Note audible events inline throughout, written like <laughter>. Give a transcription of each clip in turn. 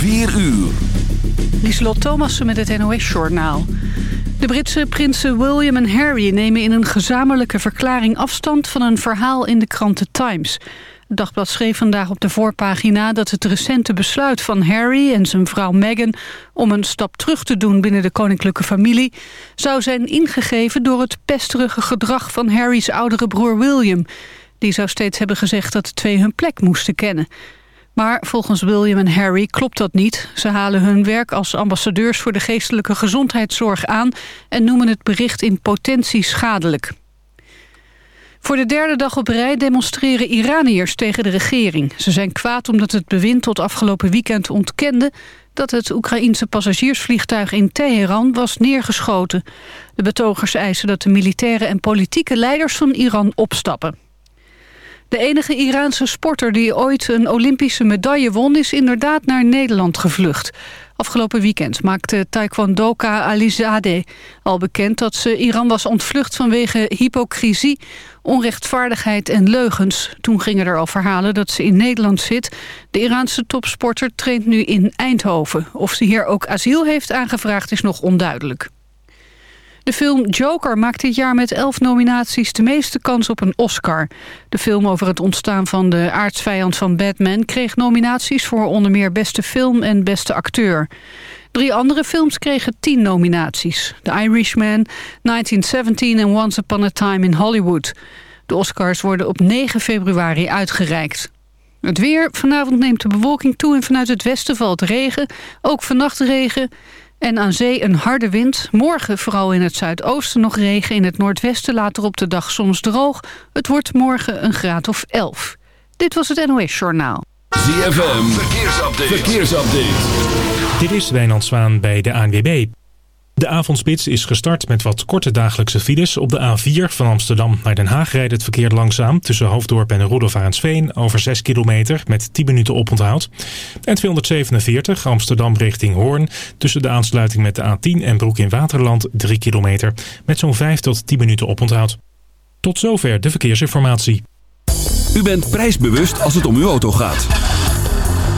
4 uur. Lieselot Thomassen met het NOS-journaal. De Britse prinsen William en Harry nemen in een gezamenlijke verklaring afstand... van een verhaal in de krant The Times. Het dagblad schreef vandaag op de voorpagina dat het recente besluit van Harry en zijn vrouw Meghan... om een stap terug te doen binnen de koninklijke familie... zou zijn ingegeven door het pesterige gedrag van Harry's oudere broer William... Die zou steeds hebben gezegd dat de twee hun plek moesten kennen. Maar volgens William en Harry klopt dat niet. Ze halen hun werk als ambassadeurs voor de geestelijke gezondheidszorg aan... en noemen het bericht in potentie schadelijk. Voor de derde dag op rij demonstreren Iraniërs tegen de regering. Ze zijn kwaad omdat het bewind tot afgelopen weekend ontkende... dat het Oekraïense passagiersvliegtuig in Teheran was neergeschoten. De betogers eisen dat de militaire en politieke leiders van Iran opstappen. De enige Iraanse sporter die ooit een Olympische medaille won... is inderdaad naar Nederland gevlucht. Afgelopen weekend maakte taekwondoka Alizadeh al bekend... dat ze Iran was ontvlucht vanwege hypocrisie, onrechtvaardigheid en leugens. Toen gingen er al verhalen dat ze in Nederland zit. De Iraanse topsporter traint nu in Eindhoven. Of ze hier ook asiel heeft aangevraagd is nog onduidelijk. De film Joker maakt dit jaar met elf nominaties de meeste kans op een Oscar. De film over het ontstaan van de aardsvijand van Batman... kreeg nominaties voor onder meer beste film en beste acteur. Drie andere films kregen tien nominaties. The Irishman, 1917 en Once Upon a Time in Hollywood. De Oscars worden op 9 februari uitgereikt. Het weer. Vanavond neemt de bewolking toe en vanuit het westen valt regen. Ook vannacht regen. En aan zee een harde wind. Morgen vooral in het zuidoosten nog regen. In het noordwesten later op de dag soms droog. Het wordt morgen een graad of 11. Dit was het NOS Journaal. ZFM, verkeersupdate. verkeersupdate. Dit is Wijnand Zwaan bij de ANWB. De avondspits is gestart met wat korte dagelijkse files. Op de A4 van Amsterdam naar Den Haag rijdt het verkeer langzaam... tussen Hoofddorp en Roelofarensveen over 6 kilometer met 10 minuten oponthoud. En 247 Amsterdam richting Hoorn... tussen de aansluiting met de A10 en Broek in Waterland 3 kilometer... met zo'n 5 tot 10 minuten oponthoud. Tot zover de verkeersinformatie. U bent prijsbewust als het om uw auto gaat.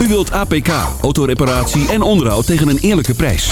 U wilt APK, autoreparatie en onderhoud tegen een eerlijke prijs.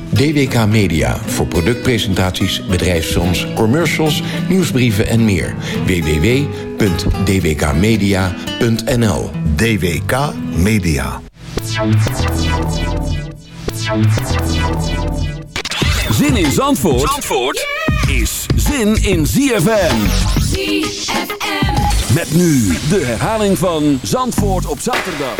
DWK Media voor productpresentaties, bedrijfsfilms, commercials, nieuwsbrieven en meer. www.dwkmedia.nl DWK Media. Zin in Zandvoort, Zandvoort is zin in ZFM. ZFM. Met nu de herhaling van Zandvoort op zaterdag.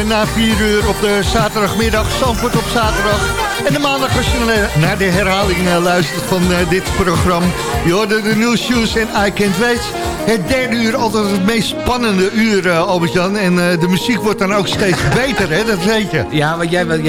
Na 4 uur op de zaterdagmiddag. Zandvoort op zaterdag. En de maandag als je naar de herhaling eh, luistert van eh, dit programma. Je hoorde de nieuwshoes en I Can't Wait. Het derde uur altijd het meest spannende uur, uh, Albert-Jan. En uh, de muziek wordt dan ook steeds <laughs> beter, hè? Dat weet je. Ja, want jij, jij,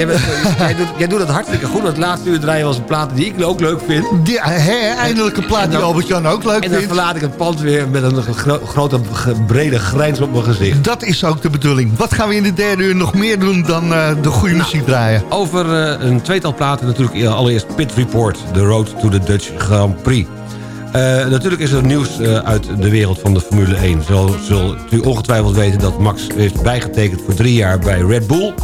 jij, doet, jij doet dat hartstikke goed. Het laatste uur draaien was een plaat die ik ook leuk vind. Die, he, eindelijk een plaat die Albert-Jan ook leuk vindt. En dan verlaat ik het pand weer met een gro grote, brede grijns op mijn gezicht. Dat is ook de bedoeling. Wat gaan we in de derde uur nog meer doen dan uh, de goede nou, muziek draaien? Over een tweetal platen natuurlijk allereerst Pit Report. The Road to the Dutch Grand Prix. Uh, natuurlijk is er nieuws uh, uit de wereld van de Formule 1. Zo zult u ongetwijfeld weten dat Max heeft bijgetekend voor drie jaar bij Red Bull.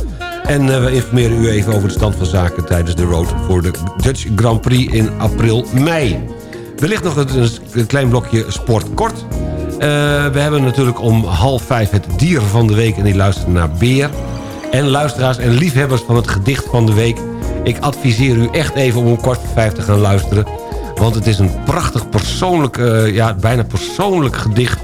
En we informeren u even over de stand van zaken tijdens de road voor de Dutch Grand Prix in april-mei. Wellicht nog een, klein blokje sport kort. we hebben natuurlijk om half vijf het dier van de week en die luisteren naar Beer. En luisteraars en liefhebbers van het gedicht van de week. Ik adviseer u echt even om om kwart voor vijf te gaan luisteren. Want het is een prachtig persoonlijk, uh, ja, bijna persoonlijk gedicht...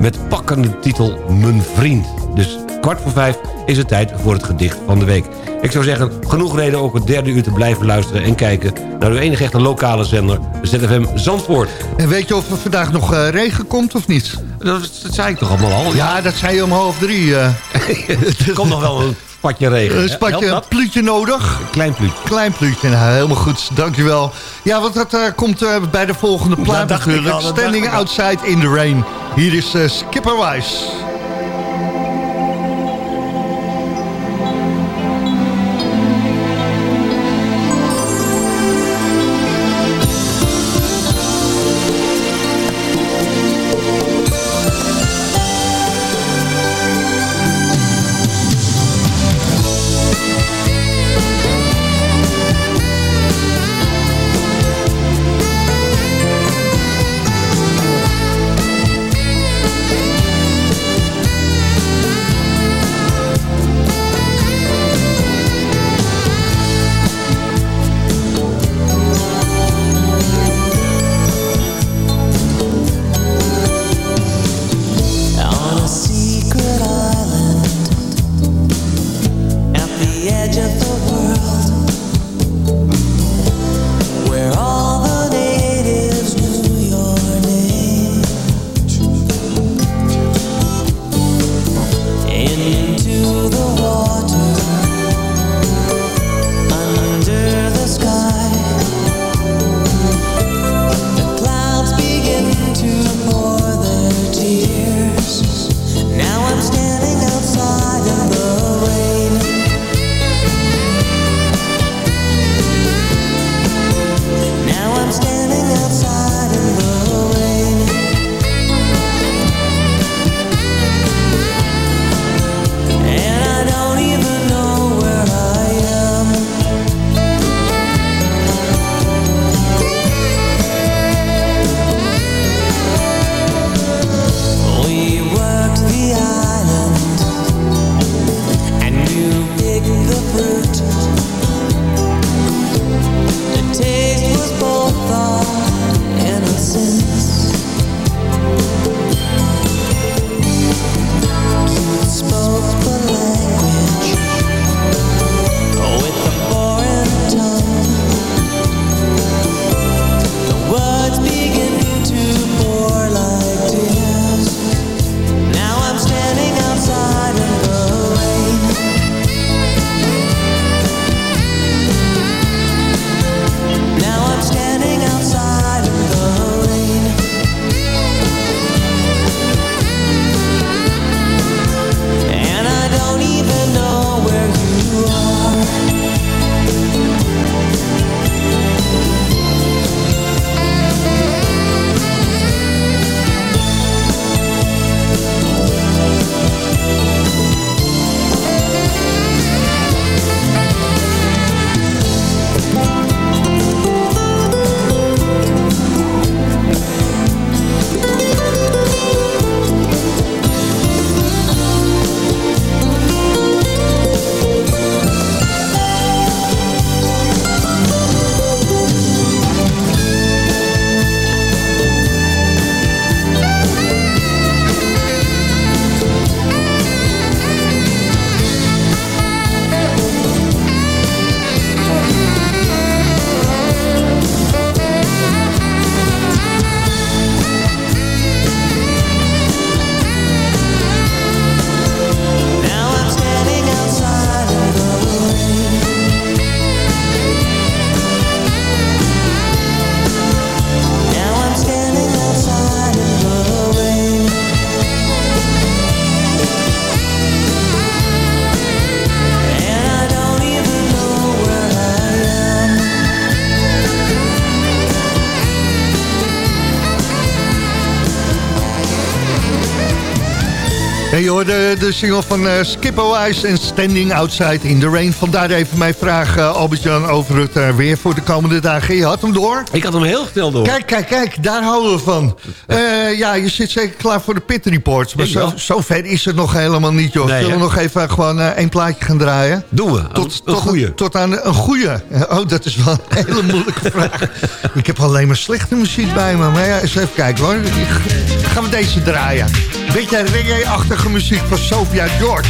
met pakkende titel Mijn Vriend. Dus kwart voor vijf is het tijd voor het gedicht van de week. Ik zou zeggen, genoeg reden ook het derde uur te blijven luisteren... en kijken naar uw enige echte lokale zender, ZFM Zandvoort. En weet je of er vandaag nog uh, regen komt of niet? Dat, dat, zei ik toch allemaal al? Ja, dat zei je om half drie. Uh. <laughs> komt nog wel een spatje regen. Een spatje, een pluutje nodig. Een klein pluutje. Klein pluutje, nou, helemaal goed. Dankjewel. Ja, want dat uh, komt uh, bij de volgende plaat natuurlijk. Standing Outside in the Rain. Hier is uh, Skipper Wise. De single van uh, Skippo Ice en Standing Outside in the Rain. Vandaar even mijn vraag, uh, Albert-Jan, over het uh, weer voor de komende dagen. Je had hem door? Ik had hem heel snel door. Kijk, kijk, kijk, daar houden we van. ja, je zit zeker klaar voor de pit reports. Maar zo, zo, ver is het nog helemaal niet, joh. Nee, Zullen we nog even gewoon één plaatje gaan draaien? Doen we, tot, een, tot, goeie. Tot aan een goeie. Oh, dat is wel een hele <laughs> moeilijke vraag. Ik heb alleen maar slechte muziek bij me. Maar ja, eens even kijken hoor. Gaan we deze draaien. Beetje reggae-achtige muziek van Sophia George.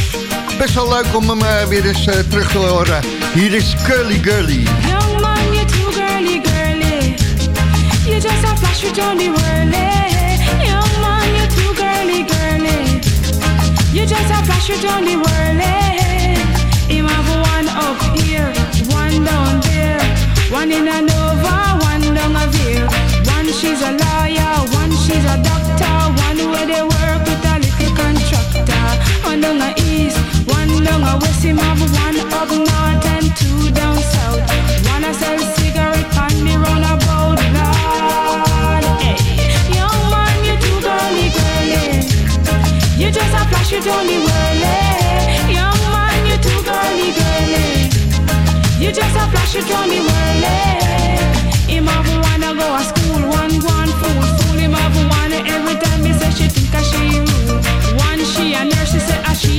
Best wel leuk om hem uh, weer eens uh, terug te horen. Hier is Curly Girly. Young man, you're too girly, girly. You just a flash with Johnny Whirly. Young man, you're too girly, girly. You just a flash with Johnny Whirly. Him have one up here, one down there. One in a down a west. Him have one up north and two down south. One a sell cigarette on the roundabout. Lord, hey. Young man, you too girly, girly. You just a flash, you Johnny Whirly. Young man, you too girly, girly. You just a flash, you Johnny Whirly. Him have wanna go to school, one go on fool, fool him have one every time he say she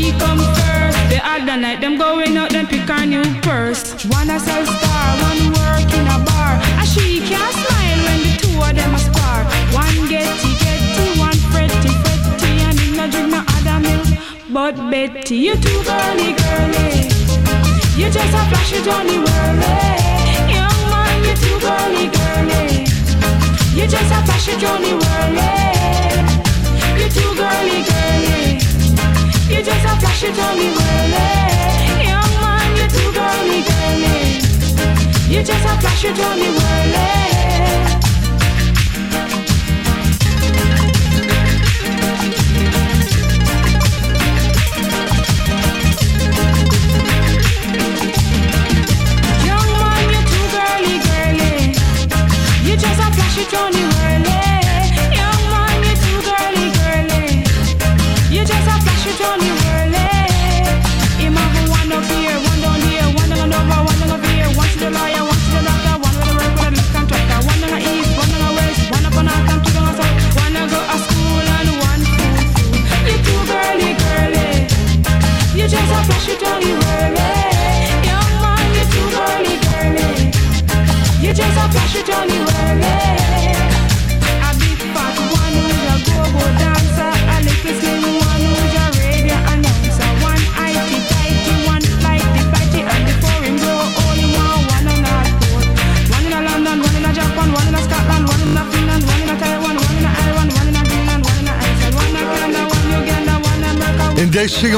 she come first. The other night them going out, them pick her new purse. One a sell star, one work in a bar. A she can't smile when the two of them a spar. One getty getty, one fretty fretty, and him no drink no other milk. But Betty, you too girly girly. You just a flash, you Johnny Whirly. Young man, you too girly girly. You just a flash, you Johnny Whirly. You just a flash, you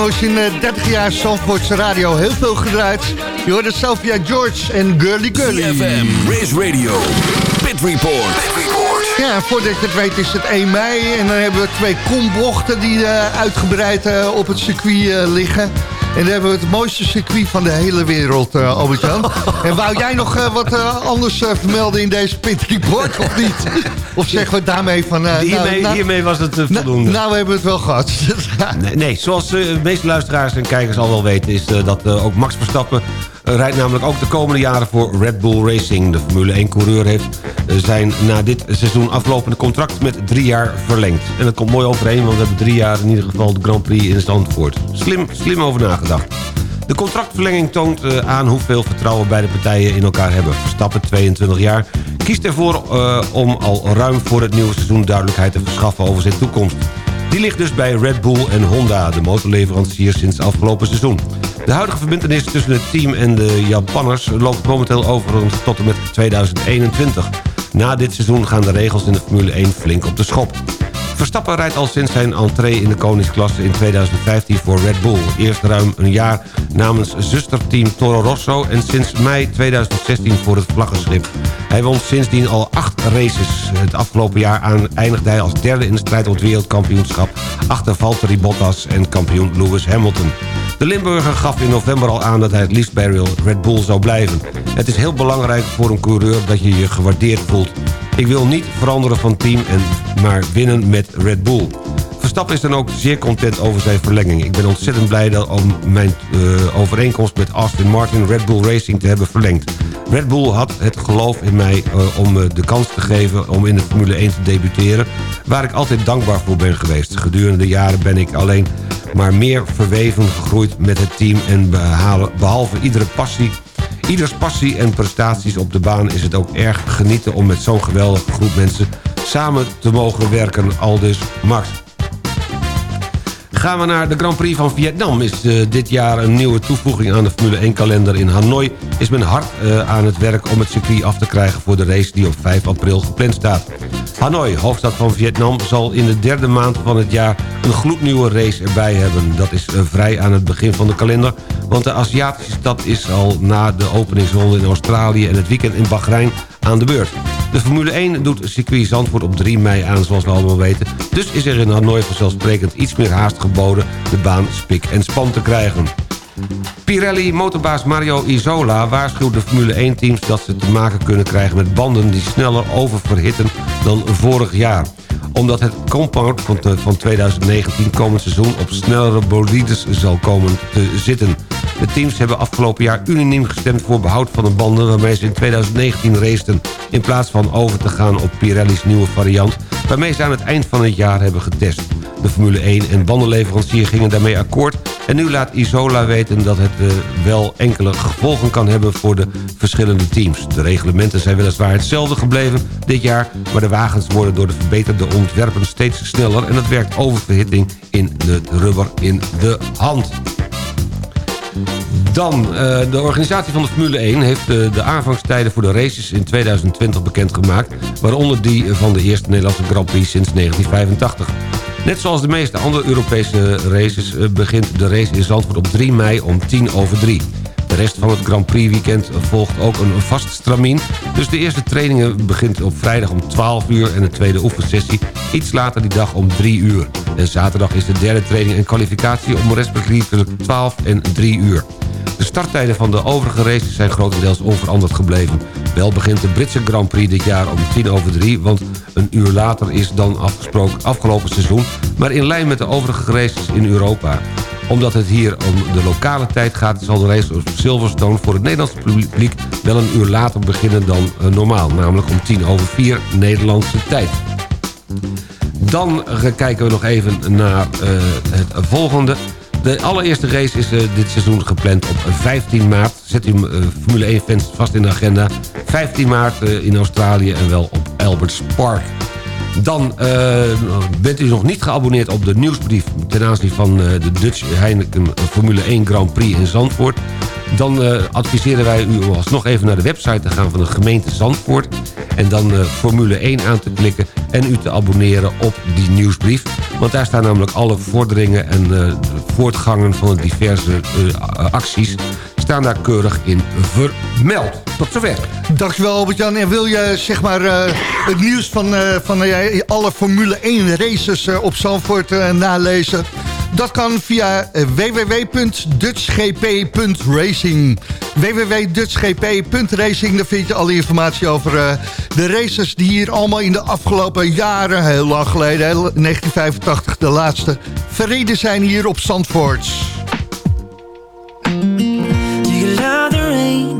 In eh, 30 jaar Zandvoortse radio heel veel gedraaid. Je hoorde Sophia George en Girly Girly. CFM, Race Radio, Pit Report. Ja, voordat je het weet is het 1 mei. En dan hebben we twee kombochten die eh, uitgebreid eh, op het circuit eh, liggen. En dan hebben we het mooiste circuit van de hele wereld, eh Albert-Jan. <laughs> en wou jij nog eh, wat eh, anders vermelden in deze pit report, of niet? <laughs> Of zeggen we daarmee van... Hiermee, nou, nou, hiermee was het nou, voldoende. nou, we hebben het wel gehad. <laughs> Nee, nee, zoals de meeste luisteraars en kijkers al wel weten... is dat ook Max Verstappen rijdt namelijk ook de komende jaren voor Red Bull Racing. De Formule 1-coureur heeft zijn na dit seizoen aflopende contract met drie jaar verlengd. En dat komt mooi overeen, want we hebben drie jaar in ieder geval de Grand Prix in Zandvoort. Slim, slim over nagedacht. De contractverlenging toont eh, aan hoeveel vertrouwen beide partijen in elkaar hebben. Verstappen, 22 jaar, kiest ervoor eh, om al ruim voor het nieuwe seizoen duidelijkheid te verschaffen over zijn toekomst. Die ligt dus bij Red Bull en Honda, de motorleverancier sinds afgelopen seizoen. De huidige verbindenis tussen het team en de Japanners loopt momenteel over tot en met 2021. Na dit seizoen gaan de regels in de Formule 1 flink op de schop. Verstappen rijdt al sinds zijn entree in de koningsklasse in 2015 voor Red Bull. Eerst ruim een jaar namens zusterteam Toro Rosso... en sinds mei 2016 voor het vlaggenschip. Hij won sindsdien al acht races. Het afgelopen jaar aan- eindigde hij als derde in de strijd om het wereldkampioenschap... achter Valtteri Bottas en kampioen Lewis Hamilton. De Limburger gaf in november al aan dat hij het liefst bij Red Bull zou blijven. Het is heel belangrijk voor een coureur dat je je gewaardeerd voelt. Ik wil niet veranderen van team, en maar winnen met Red Bull. Verstappen is dan ook zeer content over zijn verlenging. Ik ben ontzettend blij dat om mijn eh, overeenkomst met Aston Martin Red Bull Racing te hebben verlengd. Red Bull had het geloof in mij eh, om me de kans te geven om in de Formule 1 te debuteren... waar ik altijd dankbaar voor ben geweest. Gedurende de jaren ben ik alleen maar meer verweven gegroeid met het team... en behalve iedere passie Ieders passie en prestaties op de baan is het ook erg genieten... om met zo'n geweldige groep mensen samen te mogen werken. Aldus Max. Gaan we naar de Grand Prix van Vietnam. Is eh, dit jaar een nieuwe toevoeging aan de Formule 1-kalender in Hanoi. Is men hard eh, aan het werk om het circuit af te krijgen... voor de race die op 5 april gepland staat. Hanoi, hoofdstad van Vietnam, zal in de derde maand van het jaar... een gloednieuwe race erbij hebben. Dat is eh, vrij aan het begin van de kalender... want de Aziatische stad is al na de openingsronde in Australië... en het weekend in Bahrein aan de beurt. De Formule 1 doet circuit Zandvoort op 3 mei aan, zoals we allemaal weten. Dus is er in Hanoi vanzelfsprekend iets meer haast geboden... de baan spik en span te krijgen. Pirelli motorbaas Mario Isola waarschuwt de Formule 1-teams... dat ze te maken kunnen krijgen met banden die sneller oververhitten dan vorig jaar omdat het compound van, te- van 2019 komend seizoen op snellere bolides zal komen te zitten. De teams hebben afgelopen jaar unaniem gestemd voor behoud van de banden... waarmee ze in 2019 raceten... in plaats van over te gaan op Pirelli's nieuwe variant... waarmee ze aan het eind van het jaar hebben getest. De Formule 1 en bandenleverancier gingen daarmee akkoord... en nu laat Isola weten dat het eh, wel enkele gevolgen kan hebben... voor de verschillende teams. De reglementen zijn weliswaar hetzelfde gebleven dit jaar... maar de wagens worden door de verbeterde ontwerpen steeds sneller... en dat werkt oververhitting in de rubber in de hand. Dan, eh, de organisatie van de Formule 1 heeft eh, de aanvangstijden voor de races in 2020 bekendgemaakt... waaronder die van de eerste Nederlandse Grand Prix sinds 1985. Net zoals de meeste andere Europese races eh, begint de race in Zandvoort op 3 mei om 10 over 3. De rest van het Grand Prix weekend volgt ook een vast stramien. Dus de eerste trainingen begint op vrijdag om 12 uur... en de tweede oefensessie iets later die dag om 3 uur. En zaterdag is de derde training en kwalificatie om respectievelijk 12 en 3 uur. De starttijden van de overige races zijn grotendeels onveranderd gebleven. Wel begint de Britse Grand Prix dit jaar om 10 over 3... want een uur later is dan afgesproken afgelopen seizoen... maar in lijn met de overige races in Europa omdat het hier om de lokale tijd gaat... zal de race op Silverstone voor het Nederlandse publiek... wel een uur later beginnen dan eh, normaal. Namelijk om 10 over 4 Nederlandse tijd. Dan kijken we nog even naar eh, het volgende. De allereerste race is eh, dit seizoen gepland op 15 maart. Zet u Formule 1-fans vast in de agenda. 15 maart in Australië en wel op Alberts Park. Dan eh, bent u nog niet geabonneerd op de nieuwsbrief... ten aanzien van eh, de Dutch Heineken Formule 1 Grand Prix in Zandvoort. Dan eh, adviseren wij u om alsnog even naar de website te gaan van de gemeente Zandvoort... en dan eh, Formule 1 aan te klikken en u te abonneren op die nieuwsbrief. Want daar staan namelijk alle vorderingen en eh, voortgangen van de diverse eh, acties... staan daar keurig in vermeld. Tot zover. Dankjewel Albert-Jan. En wil je zeg maar eh, het nieuws van, eh, van eh, alle Formule 1 races op Zandvoort nalezen? Dat kan via www.dutchgp.racing. www.dutchgp.racing, daar vind je alle informatie over de races die hier allemaal in de afgelopen jaren, heel lang geleden, hè, 1985 de laatste, verreden zijn hier op Zandvoort.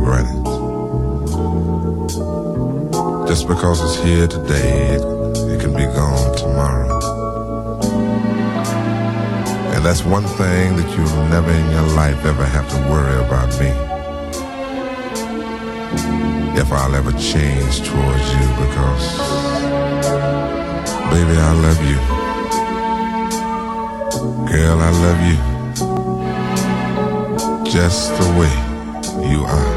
Granted. Just because it's here today, it, it can be gone tomorrow. And that's one thing that you'll never in your life ever have to worry about me. If I'll ever change towards you because, baby, I love you. Girl, I love you just the way you are.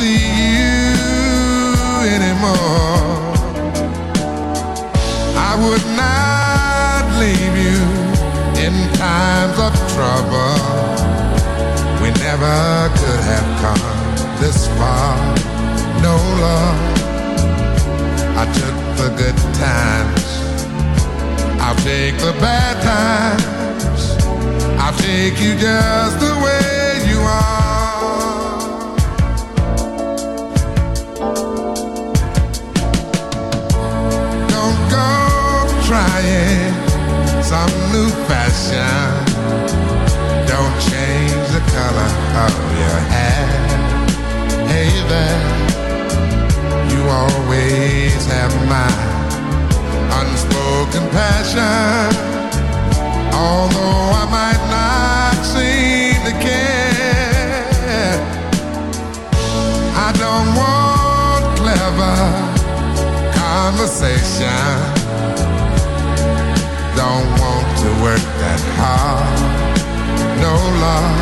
See you anymore. I would not leave you in times of trouble. We never could have come this far. No love. I took the good times. I'll take the bad times. I'll take you just the way conversation. Don't want to work that hard. No love.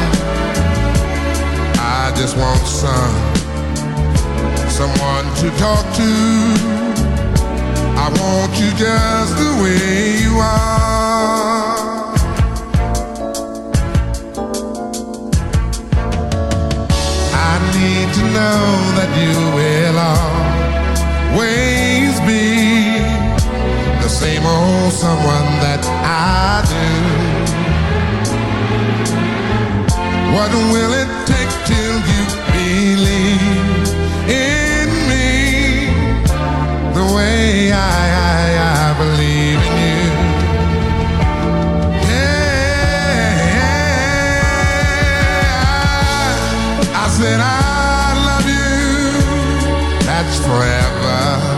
I just want some someone to talk to. I want you just the way you are. I need to know that you will always same old someone that I do. What will it take till you believe in me the way I, I, I believe in you? Yeah, I said I love you. That's forever.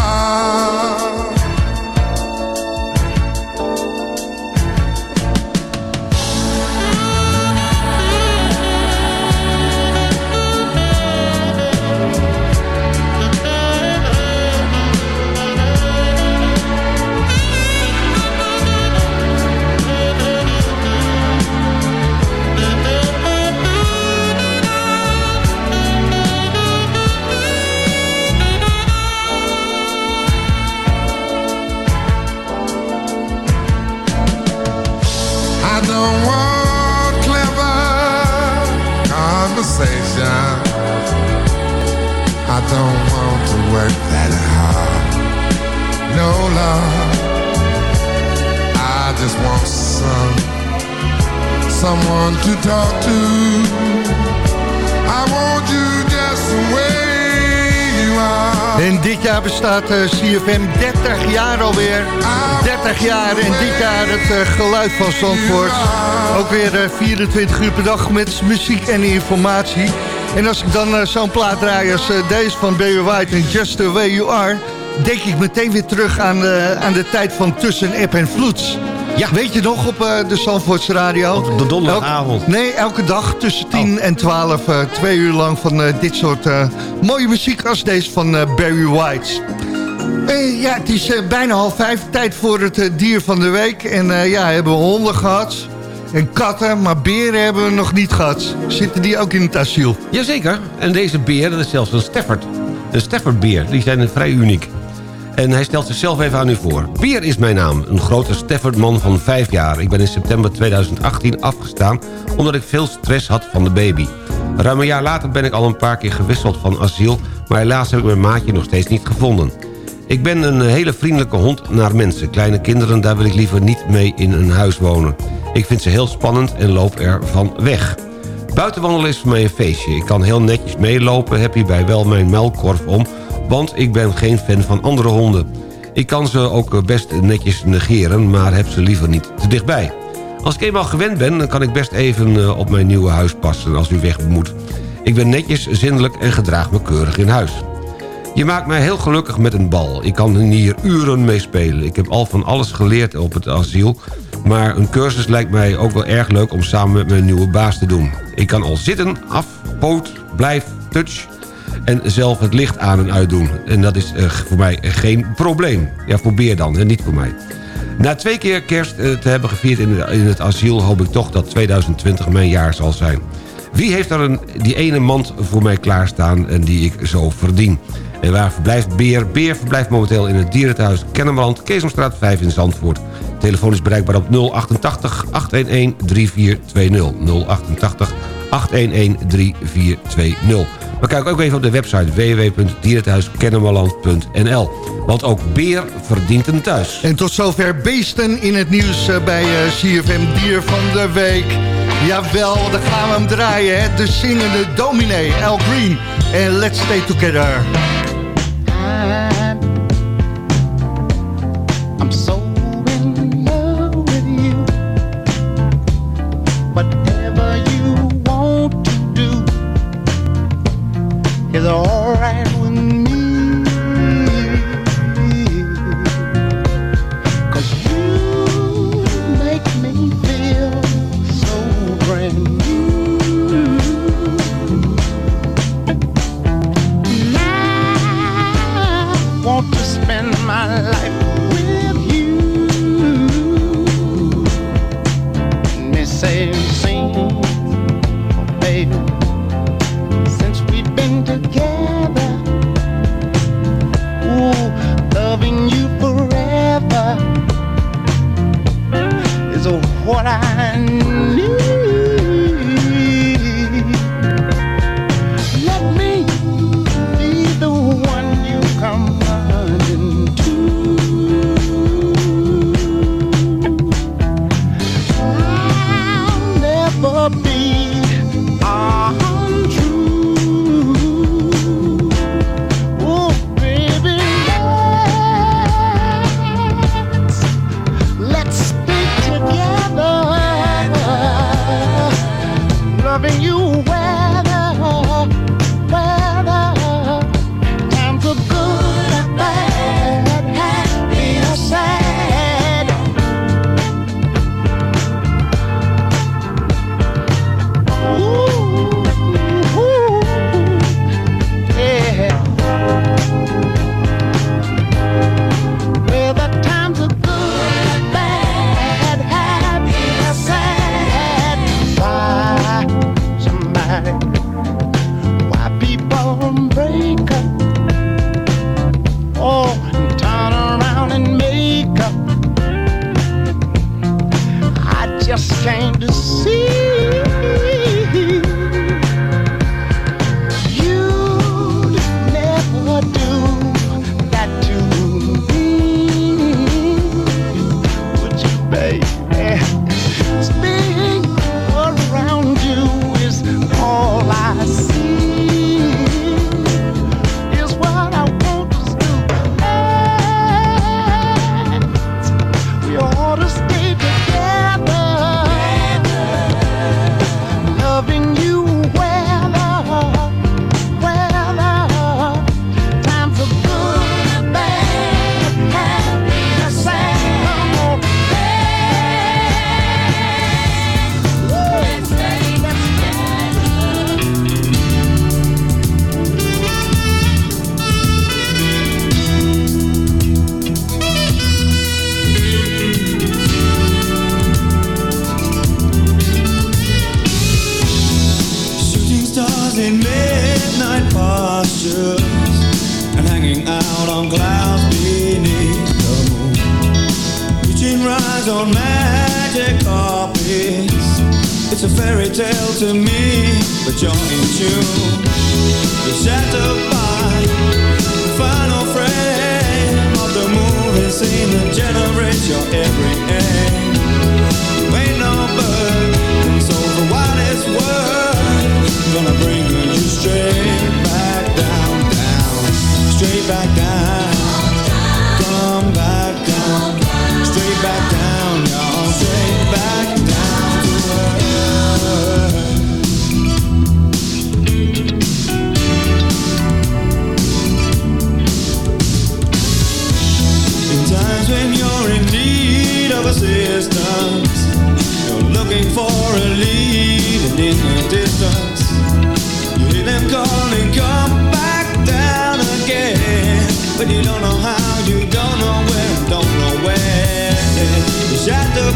CFM 30 jaar alweer. 30 jaar en dit jaar het eh, geluid van Zandvoort. Ook weer eh, 24 uur per dag met muziek en informatie. En als ik dan eh, zo'n plaat draai als eh, deze van Barry White en Just The Way You Are... denk ik meteen weer terug aan, eh, aan de tijd van Tussen App en Vloeds. Ja. Weet je nog op eh, de Zandvoortse radio? Op de donderdagavond. Nee, elke dag tussen 10 en 12, eh, twee uur lang van eh, dit soort eh, mooie muziek als deze van eh, Barry White. Eh, ja, het is eh, bijna half vijf, tijd voor het eh, dier van de week. En eh, ja, hebben we honden gehad en katten, maar beren hebben we nog niet gehad. Zitten die ook in het asiel? Jazeker. En deze beer, dat is zelfs een Stafford. Een Staffordbeer. Die zijn vrij uniek. En hij stelt zichzelf even aan u voor. Beer is mijn naam. Een grote Staffordman van 5 jaar. Ik ben in september 2018 afgestaan... omdat ik veel stress had van de baby. Ruim een jaar later ben ik al een paar keer gewisseld van asiel... maar helaas heb ik mijn maatje nog steeds niet gevonden. Ik ben een hele vriendelijke hond naar mensen. Kleine kinderen, daar wil ik liever niet mee in een huis wonen. Ik vind ze heel spannend en loop er van weg. Buitenwandelen is voor mij een feestje. Ik kan heel netjes meelopen, heb hierbij wel mijn muilkorf om... want ik ben geen fan van andere honden. Ik kan ze ook best netjes negeren, maar heb ze liever niet te dichtbij. Als ik eenmaal gewend ben, dan kan ik best even eh, op mijn nieuwe huis passen als u weg moet. Ik ben netjes, zindelijk en gedraag me keurig in huis. Je maakt mij heel gelukkig met een bal. Ik kan hier uren mee spelen. Ik heb al van alles geleerd op het asiel... maar een cursus lijkt mij ook wel erg leuk om samen met mijn nieuwe baas te doen. Ik kan al zitten, af, poot, blijf, touch... en zelf het licht aan en uitdoen. En dat is eh, voor mij geen probleem. Ja, voor Beer dan, en niet voor mij. Na twee keer kerst eh, te hebben gevierd in, het asiel... hoop ik toch dat 2020 mijn jaar zal zijn. Wie heeft er een, die ene mand voor mij klaarstaan en die ik zo verdien? En waar verblijft Beer? Beer verblijft momenteel in het dierentehuis Kennemerland... Keesomstraat 5 in Zandvoort. Telefoon is bereikbaar op 088 811 3420. 088 811 3420. Maar kijk ook even op de website www.dierenthuiskennemerland.nl. Want ook Beer verdient een thuis. En tot zover beesten in het nieuws eh, bij eh, CFM Dier van de Week. Jawel, dan gaan we hem draaien. Hè? De zingende dominee, Al Green. En Let's Stay Together. Want to spend my life don't know how, you don't know when, don't know where. Was the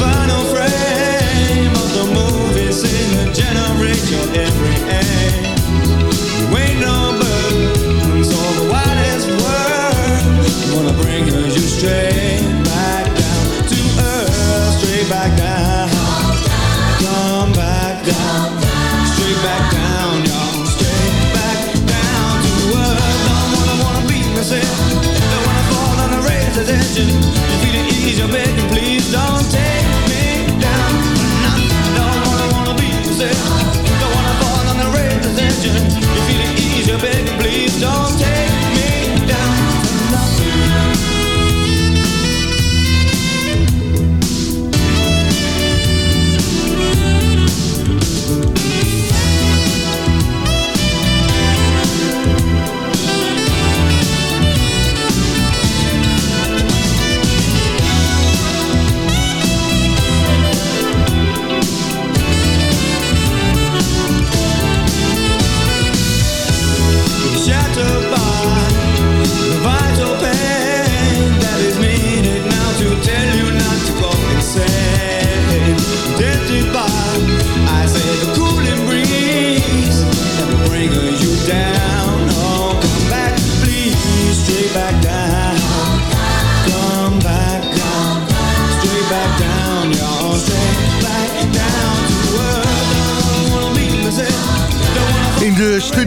final frame of the generation every end. attention. You feel it ease your bed, please don't take me down. No, don't wanna wanna be yourself. Don't wanna fall on the under representation. You feel it ease your bed.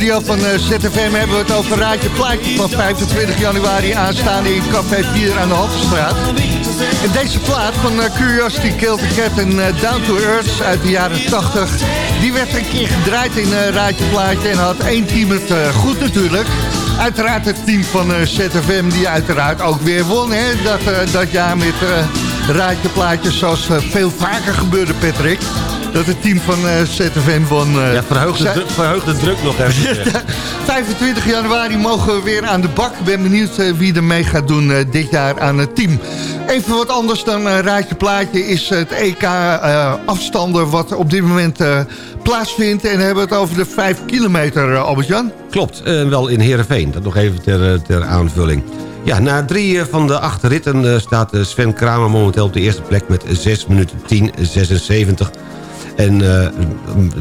Studio van eh, ZFM hebben we het over Raadje Plaatje van 25 januari aanstaande in Café 4 aan de Hofstraat. En deze plaat van eh, Curiosity Killed the Cat en eh, Down to Earth uit de jaren 80... die werd een keer gedraaid in Raadje Plaatje en had één team het goed natuurlijk. Uiteraard het team van ZFM die uiteraard ook weer won hè, dat, dat jaar met Raadje Plaatje zoals veel vaker gebeurde Patrick. Dat het team van eh, ZFM won. eh, Ja, verheug de, zij- dru- verheug de druk nog even. 25 <laughs> januari mogen we weer aan de bak. Ik ben benieuwd eh, wie er mee gaat doen dit jaar aan het team. Even wat anders dan Raadje Plaatje is het EK afstanden... wat op dit moment plaatsvindt. En we hebben het over de 5 kilometer, Albert-Jan. Klopt, wel in Heerenveen. Dat nog even ter, ter aanvulling. Ja, na drie van de acht ritten staat Sven Kramer momenteel op de eerste plek met 6 minuten 10, 76. En eh,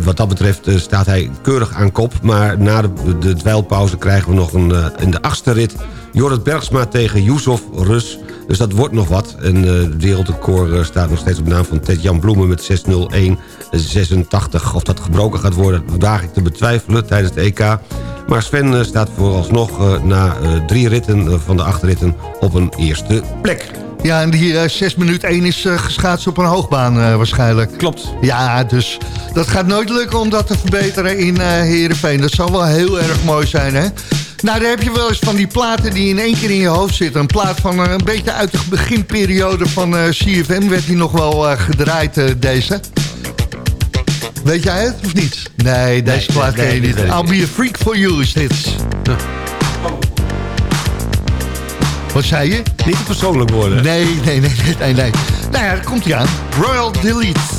wat dat betreft eh, staat hij keurig aan kop. Maar na de, de dweilpauze krijgen we nog een, eh, in de achtste rit... Jorrit Bergsma tegen Yusuf Rus. Dus dat wordt nog wat. En het wereldrecord staat nog steeds op naam van Ted-Jan Bloemen... met 6.01.86. Of dat gebroken gaat worden, waag ik te betwijfelen tijdens het EK. Maar Sven staat vooralsnog na drie ritten van de acht ritten op een eerste plek. Ja, en die eh 6 minuten 1 is eh, geschaatst op een hoogbaan eh, waarschijnlijk. Klopt. Ja, dus dat gaat nooit lukken om dat te verbeteren in eh Heerenveen. Dat zou wel heel erg mooi zijn, hè? Nou, daar heb je wel eens van die platen die in één keer in je hoofd zitten. Een plaat van eh, een beetje uit de beginperiode van eh, CFM werd die nog wel eh, gedraaid, eh, deze. Weet jij het of niet? Nee, deze Nee, plaat nee, ken je nee, niet. I'll be a freak for you is dit. <laughs> Wat zei je? Niet persoonlijk worden. Nee, nee, nee, nee, nee. Nou ja, komt hij aan. Royal Delete.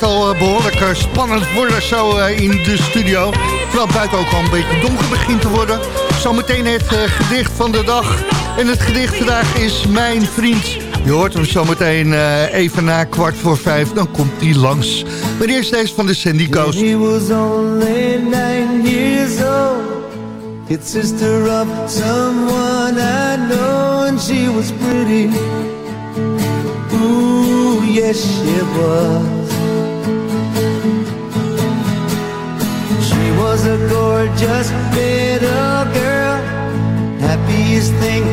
gaat al eh, behoorlijk eh, spannend worden zo eh, in de studio. Terwijl buiten ook al een beetje donker begint te worden. Zometeen het gedicht van de dag. En het gedicht vandaag is Mijn Vriend. Je hoort hem zometeen even na kwart voor vijf. Dan komt hij langs. Maar eerst deze van de Sandy Coast. Ooh, yes was. just met a girl. Happiest thing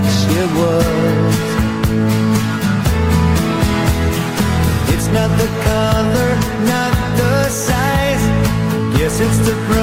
like she was. It's not the color, not the size. Yes, it's the.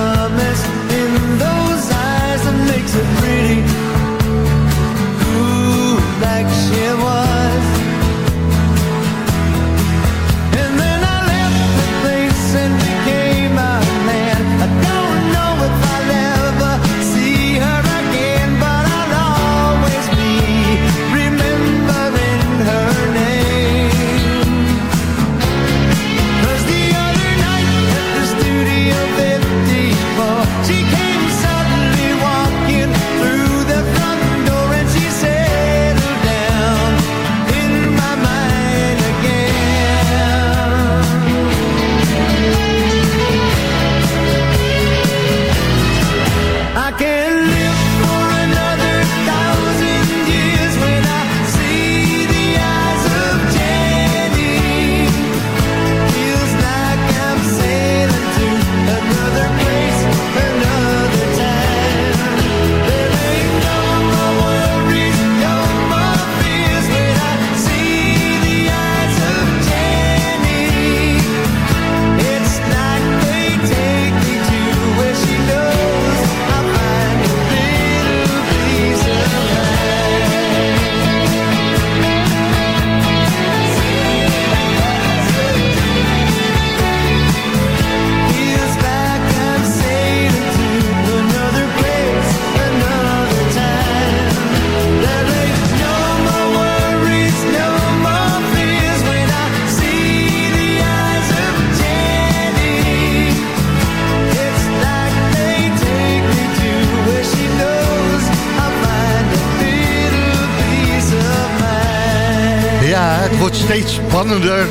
Wordt steeds spannender.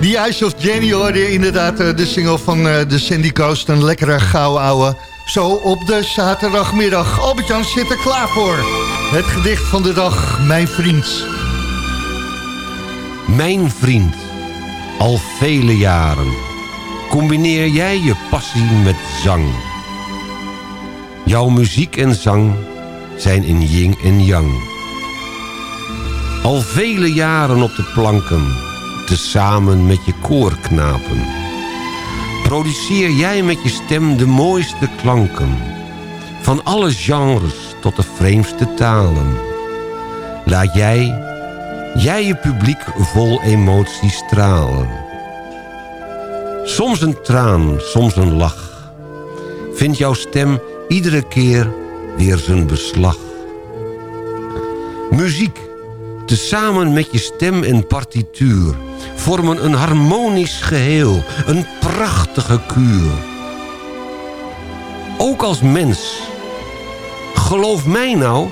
Die Eyes of Jenny hoorde inderdaad eh, de single van eh, de Sandy Coast. Een lekkere gouden ouwe. Zo op de zaterdagmiddag. Albert-Jan zit er klaar voor. Het gedicht van de dag, Mijn Vriend. Mijn vriend, al vele jaren combineer jij je passie met zang. Jouw muziek en zang zijn in yin en yang. Al vele jaren op de planken, tezamen met je koorknapen. Produceer jij met je stem de mooiste klanken. Van alle genres tot de vreemdste talen. Laat jij Jij je publiek vol emotie stralen. Soms een traan, soms een lach. Vindt jouw stem iedere keer weer zijn beslag. Muziek, tezamen met je stem en partituur... vormen een harmonisch geheel, een prachtige kuur. Ook als mens. Geloof mij nou,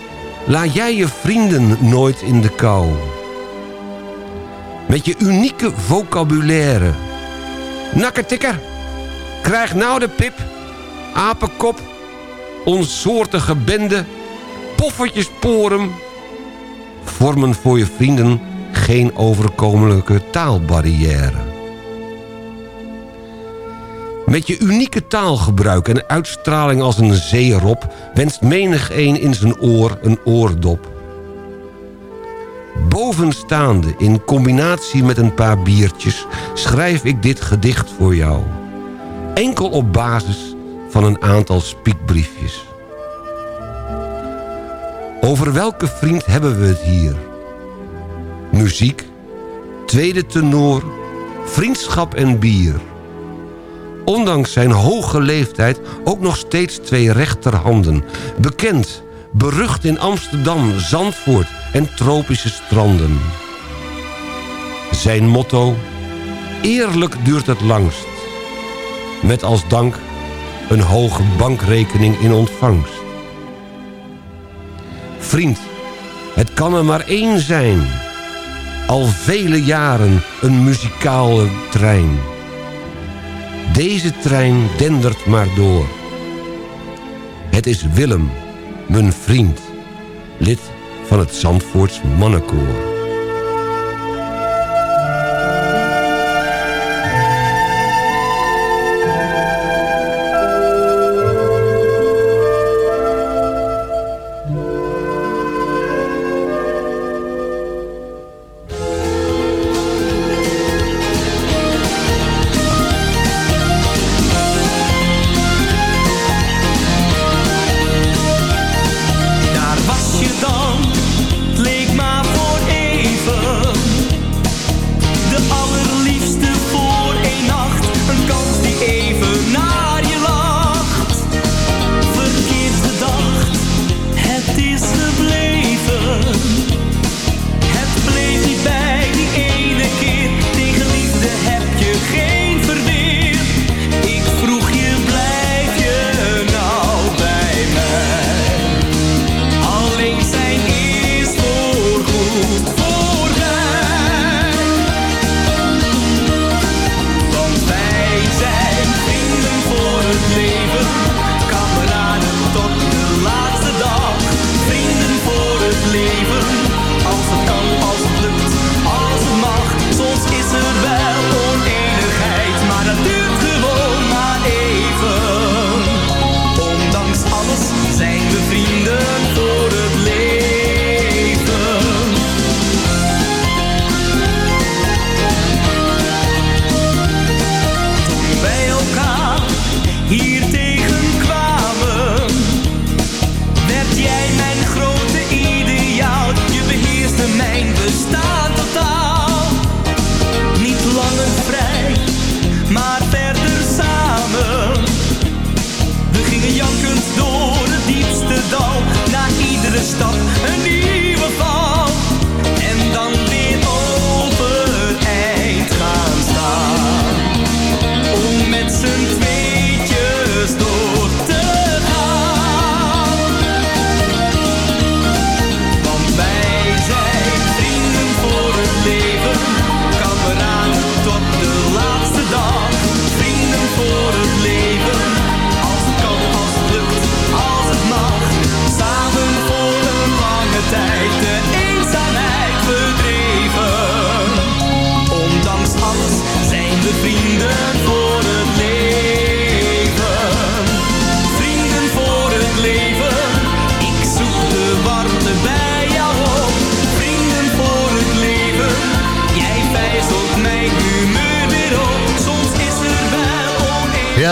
laat jij je vrienden nooit in de kou. Met je unieke vocabulaire. Nakketikker, krijg nou de pip, apenkop, onsoortige bende, poffertjesporen... vormen voor je vrienden geen overkomelijke taalbarrière. Met je unieke taalgebruik en uitstraling als een zeerop... wenst menig een in zijn oor een oordop. Bovenstaande, in combinatie met een paar biertjes... schrijf ik dit gedicht voor jou. Enkel op basis van een aantal spiekbriefjes. Over welke vriend hebben we het hier? Muziek, tweede tenor, vriendschap en bier. Ondanks zijn hoge leeftijd ook nog steeds twee rechterhanden. Bekend, berucht in Amsterdam, Zandvoort en tropische stranden. Zijn motto, eerlijk duurt het langst. Met als dank een hoge bankrekening in ontvangst. Vriend, het kan er maar één zijn. Al vele jaren een muzikale trein. Deze trein dendert maar door. Het is Willem, mijn vriend, lid van het Zandvoorts mannenkoor.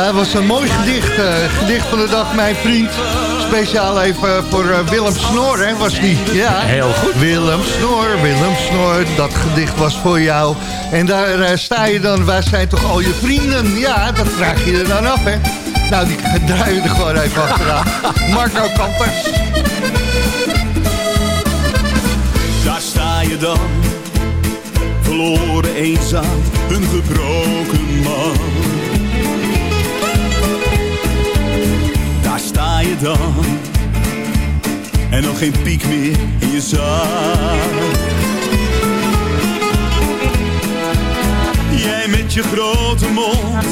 Dat was een mooi gedicht. eh, gedicht van de dag, mijn vriend. Speciaal even voor eh, Willem Snor, hè, was die. Ja. Heel goed. Willem Snor, Willem Snor, dat gedicht was voor jou. En daar eh, sta je dan, waar zijn toch al je vrienden? Ja, dat vraag je er dan af, hè. Nou, die draaien er gewoon even achteraan. <laughs> Marco Kampers. Daar sta je dan, verloren eenzaam, een gebroken man. Dan, en nog geen piek meer in je zak. Jij met je grote mond,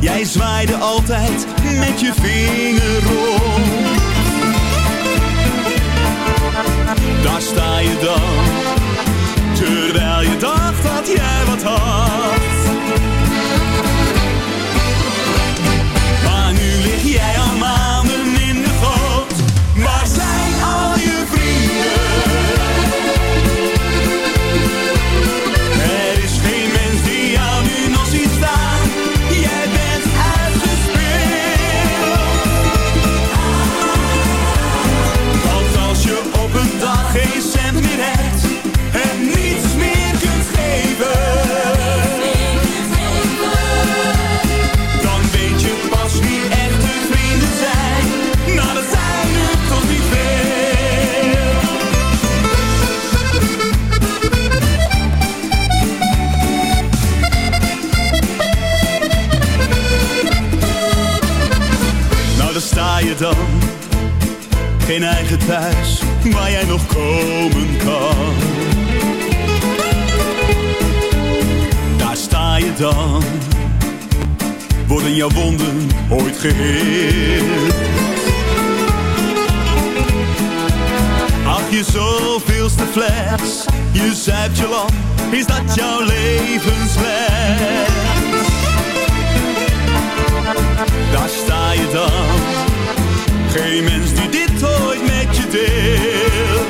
jij zwaaide altijd met je vinger rond. Daar sta je dan, terwijl je dacht dat jij wat had. Dan. Geen eigen thuis waar jij nog komen kan. Daar sta je dan. Worden jouw wonden ooit geheeld? Ach, je zoveelste fles. Je zuipt je lam. Is dat jouw levensles? Daar sta je dan. Geen mens die dit ooit met je deelt.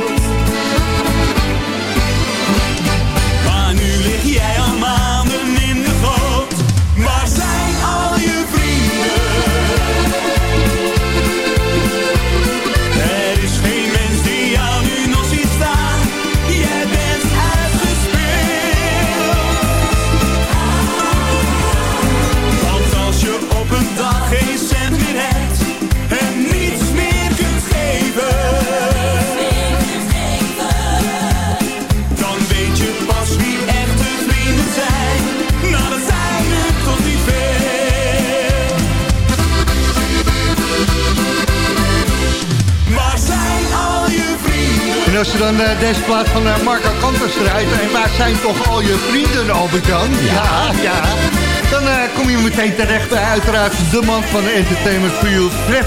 Als je dan eh, deze plaat van eh, Marco Kampers draait... en waar zijn toch al je vrienden, Albert-Jan? Ja, ja. Dan eh, kom je meteen terecht bij uiteraard de man van Entertainment for You, Fred.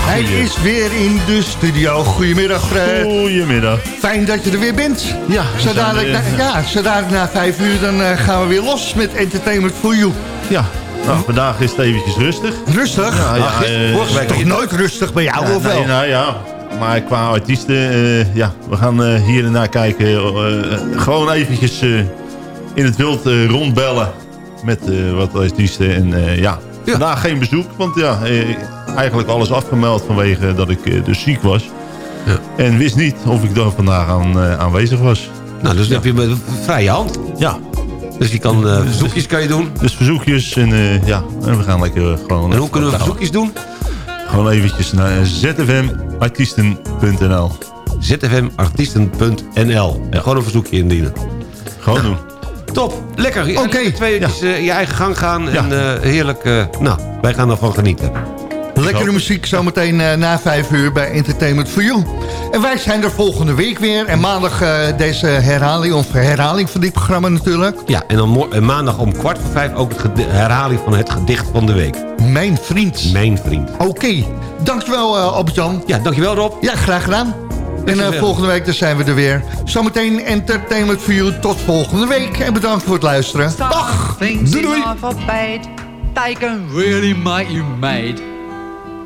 Hij is weer in de studio. Goedemiddag, Fred. Goedemiddag. Fijn dat je er weer bent. Ja, zo dadelijk, weer. na, ja, zo dadelijk na vijf uur dan eh, gaan we weer los met Entertainment for You. Ja, nou, vandaag is het eventjes rustig. Rustig? Ja, ja, Ach, eh, week toch nooit rustig bij jou, Ja, of wel? nee, nou ja, maar qua artiesten, eh, ja, we gaan eh, hier en daar kijken. eh, gewoon eventjes in het wild rondbellen met wat artiesten. En eh, ja, vandaag geen bezoek, want ja, eigenlijk alles afgemeld vanwege dat ik dus ziek was. En wist niet of ik daar vandaag aan, aanwezig was. Nou, dus dan heb je met vrije hand. Ja. Dus je kan eh, verzoekjes kan je doen. Dus verzoekjes en ja, en we gaan lekker gewoon... En hoe kunnen we verzoekjes doen? Gewoon eventjes naar zfmartiesten.nl zfmartiesten.nl En gewoon een verzoekje indienen. Gewoon doen. Top, lekker. Oké. Twee uurtjes eh, je eigen gang gaan en eh, heerlijk. eh, nou, wij gaan ervan genieten. Lekkere muziek zometeen eh, na vijf uur bij Entertainment for You. En wij zijn er volgende week weer. En maandag eh, deze herhaling, of herhaling van dit programma natuurlijk. Ja, en dan en maandag om kwart voor vijf ook de herhaling van het gedicht van de week. Mijn vriend. Mijn vriend. Oké, dankjewel uh, Albert-Jan. Ja, dankjewel Rob. Ja, graag gedaan. En eh, volgende week dan zijn we er weer. Zometeen Entertainment for You. Tot volgende week. En bedankt voor het luisteren. Dag. Doei doei. can really make you mad.